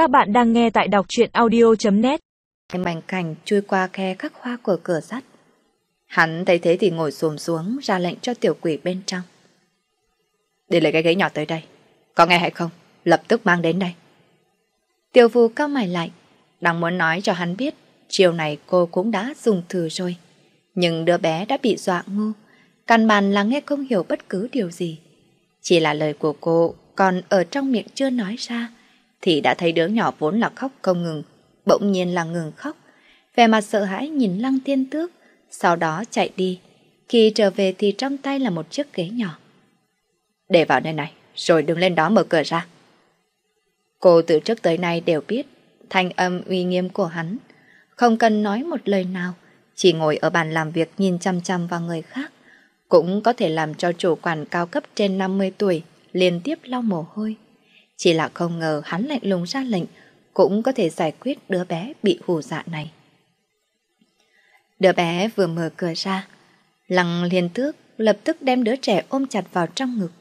Các bạn đang nghe tại đọc truyện audio.net Mảnh cảnh chui qua khe khắc hoa của cửa sắt. Hắn thấy thế thì ngồi xùm xuống ra lệnh cho tiểu quỷ bên trong. để lấy cái ghế nhỏ tới đây. Có nghe hay không? Lập tức mang đến đây. Tiểu phù cao mày lại, đang muốn nói cho hắn biết chiều này cô cũng đã dùng thử rồi. Nhưng đứa bé đã bị dọa ngu, căn bản là nghe không hiểu bất cứ điều gì. Chỉ là lời của cô còn ở trong miệng chưa nói ra, thì đã thấy đứa nhỏ vốn là khóc không ngừng, bỗng nhiên là ngừng khóc. Vẻ mặt sợ hãi nhìn lăng thiên tước, sau đó chạy đi. Khi trở về thì trong tay là một chiếc ghế nhỏ. Để vào nơi này, rồi đứng lên đó mở cửa ra. Cô từ trước tới nay đều biết thanh âm uy nghiêm của hắn. Không cần nói một lời nào, chỉ ngồi ở bàn làm việc nhìn chăm chăm vào người khác. Cũng có thể làm cho chủ quản cao cấp trên 50 tuổi liên tiếp lau mồ hôi. Chỉ là không ngờ hắn lạnh lùng ra lệnh cũng có thể giải quyết đứa bé bị hù dạ này. Đứa bé vừa mở cửa ra, lăng liên tước lập tức đem đứa trẻ ôm chặt vào trong ngực.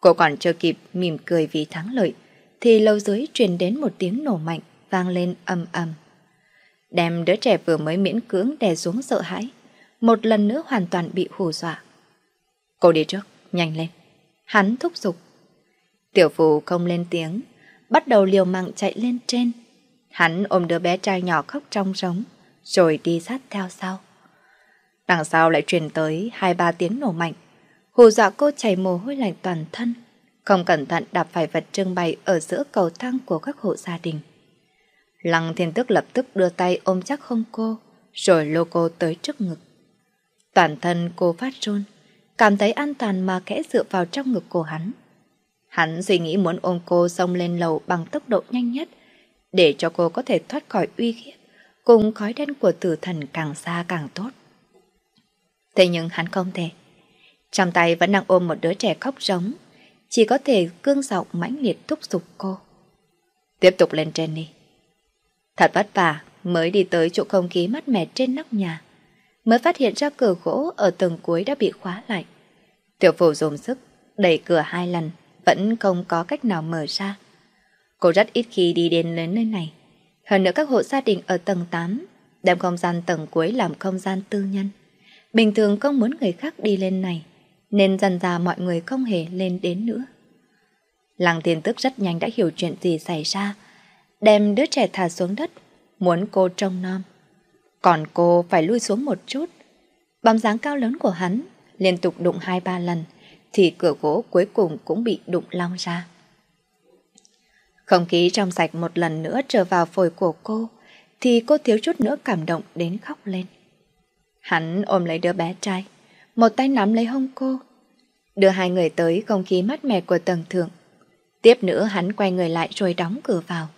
Cô còn chưa kịp mỉm cười vì thắng lợi, thì lâu dưới truyền đến một tiếng nổ mạnh vang lên ầm ầm. Đem đứa trẻ vừa mới miễn cưỡng đè xuống sợ hãi, một lần nữa hoàn toàn bị hù dọa. Cô đi trước, nhanh lên. Hắn thúc giục. Tiểu phù không lên tiếng, bắt đầu liều mạng chạy lên trên. Hắn ôm đứa bé trai nhỏ khóc trong rống, rồi đi sát theo sau. Đằng sau lại truyền tới hai ba tiếng nổ mạnh, hù dọa cô chảy mồ hôi lạnh toàn thân, không cẩn thận đạp phải vật trưng bày ở giữa cầu thang của các hộ gia đình. Lăng thiên tức lập tức đưa tay ôm chắc không cô, rồi lô cô tới trước ngực. Toàn thân cô phát run, cảm thấy an toàn mà kẽ dựa vào trong ngực của hắn. Hắn suy nghĩ muốn ôm cô xông lên lầu bằng tốc độ nhanh nhất, để cho cô có thể thoát khỏi uy hiếp, cùng khói đen của tử thần càng xa càng tốt. Thế nhưng hắn không thể. Trong tay vẫn đang ôm một đứa trẻ khóc rống, chỉ có thể cương giọng mãnh liệt thúc giục cô. Tiếp tục lên trên đi. Thật vất vả mới đi tới chỗ không khí mát mẻ trên nóc nhà, mới phát hiện ra cửa gỗ ở tầng cuối đã bị khóa lại. Tiểu phủ dùng sức, đẩy cửa hai lần, vẫn không có cách nào mở ra. Cô rất ít khi đi đến lớn nơi này. Hơn nữa các hộ gia đình ở tầng 8 đem không gian tầng cuối làm không gian tư nhân. Bình thường không muốn người khác đi lên này, nên dần ra mọi người không hề lên đến nữa. Làng tiền tức rất nhanh đã hiểu chuyện gì xảy ra, đem đứa trẻ thả xuống đất, muốn cô trông nom. Còn cô phải lui xuống một chút. Bóng dáng cao lớn của hắn liên tục đụng hai ba lần, thì cửa gỗ cuối cùng cũng bị đụng long ra. Không khí trong sạch một lần nữa trở vào phổi của cô, thì cô thiếu chút nữa cảm động đến khóc lên. Hắn ôm lấy đứa bé trai, một tay nắm lấy hông cô, đưa hai người tới không khí mát mẻ của tầng thượng. Tiếp nữa hắn quay người lại rồi đóng cửa vào.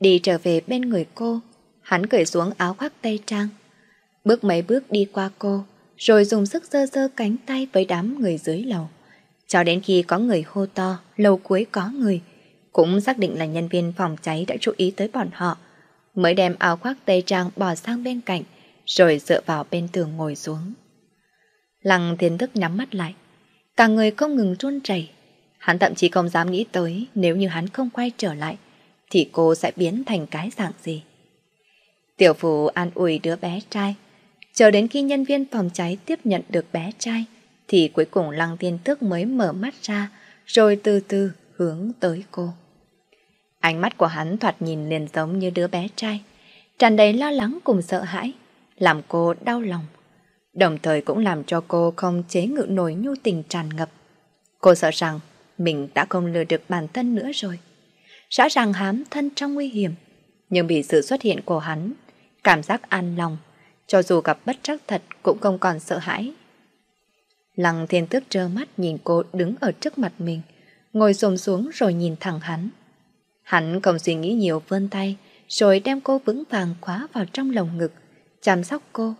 Đi trở về bên người cô, hắn cởi xuống áo khoác tây trang. Bước mấy bước đi qua cô, rồi dùng sức dơ dơ cánh tay với đám người dưới lầu. Cho đến khi có người hô to, lầu cuối có người, cũng xác định là nhân viên phòng cháy đã chú ý tới bọn họ, mới đem áo khoác tây trang bỏ sang bên cạnh, rồi dựa vào bên tường ngồi xuống. Lăng thiên thức nhắm mắt lại, cả người không ngừng run rẩy. Hắn thậm chí không dám nghĩ tới nếu như hắn không quay trở lại, thì cô sẽ biến thành cái dạng gì. Tiểu phụ an ủi đứa bé trai, chờ đến khi nhân viên phòng cháy tiếp nhận được bé trai, thì cuối cùng Lăng Thiên Tước mới mở mắt ra, rồi từ từ hướng tới cô. Ánh mắt của hắn thoạt nhìn liền giống như đứa bé trai, tràn đầy lo lắng cùng sợ hãi, làm cô đau lòng. Đồng thời cũng làm cho cô không chế ngự nổi nhu tình tràn ngập. Cô sợ rằng mình đã không lừa được bản thân nữa rồi. Rõ ràng hám thân trong nguy hiểm, nhưng bị sự xuất hiện của hắn, cảm giác an lòng, cho dù gặp bất trắc thật cũng không còn sợ hãi. Lăng thiên tước trơ mắt nhìn cô đứng ở trước mặt mình, ngồi xồm xuống rồi nhìn thẳng hắn. Hắn không suy nghĩ nhiều vươn tay, rồi đem cô vững vàng khóa vào trong lồng ngực, chăm sóc cô.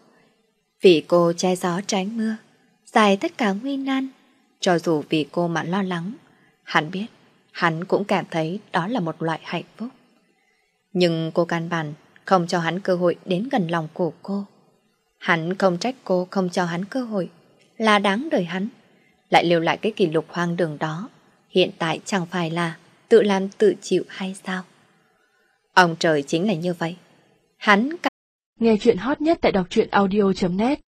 Vì cô che gió tránh mưa, dài tất cả nguy nan, cho dù vì cô mà lo lắng, hắn biết, hắn cũng cảm thấy đó là một loại hạnh phúc. Nhưng cô can bản không cho hắn cơ hội đến gần lòng của cô. Hắn không trách cô không cho hắn cơ hội, là đáng đời hắn. Lại lưu lại cái kỷ lục hoang đường đó, hiện tại chẳng phải là tự làm tự chịu hay sao? Ông trời chính là như vậy. Hắn Nghe chuyện hot nhất tại đọc truyện audio.net